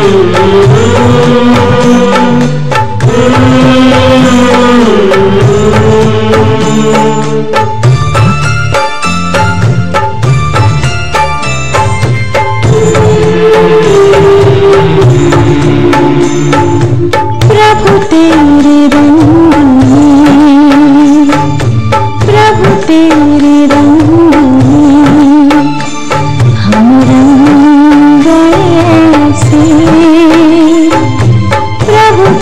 Amén.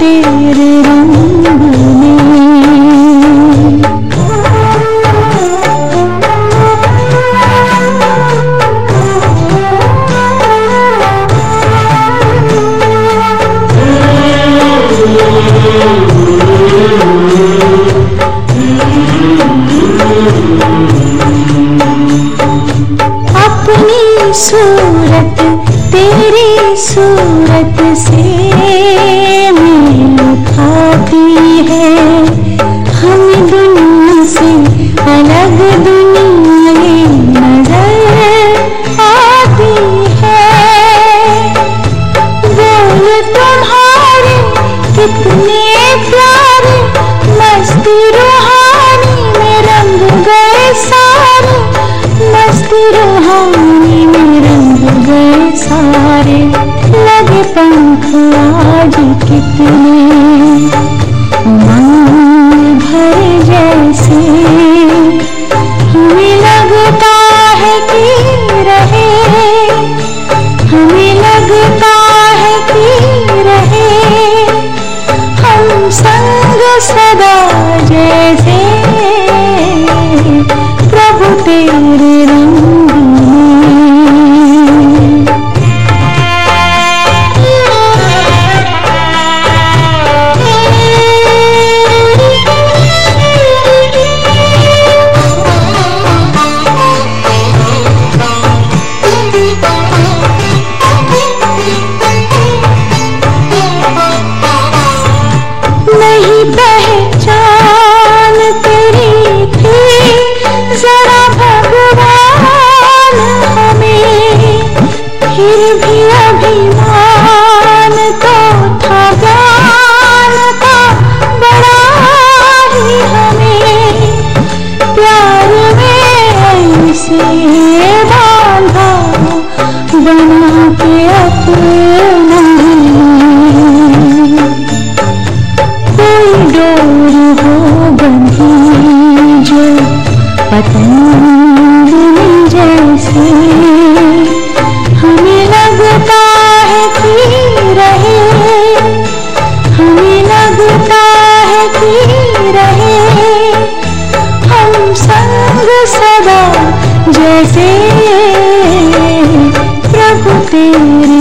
तेरे रंग अपनी सूरत तेरी सूरत से। है। का फिर भी अभिमान तेरी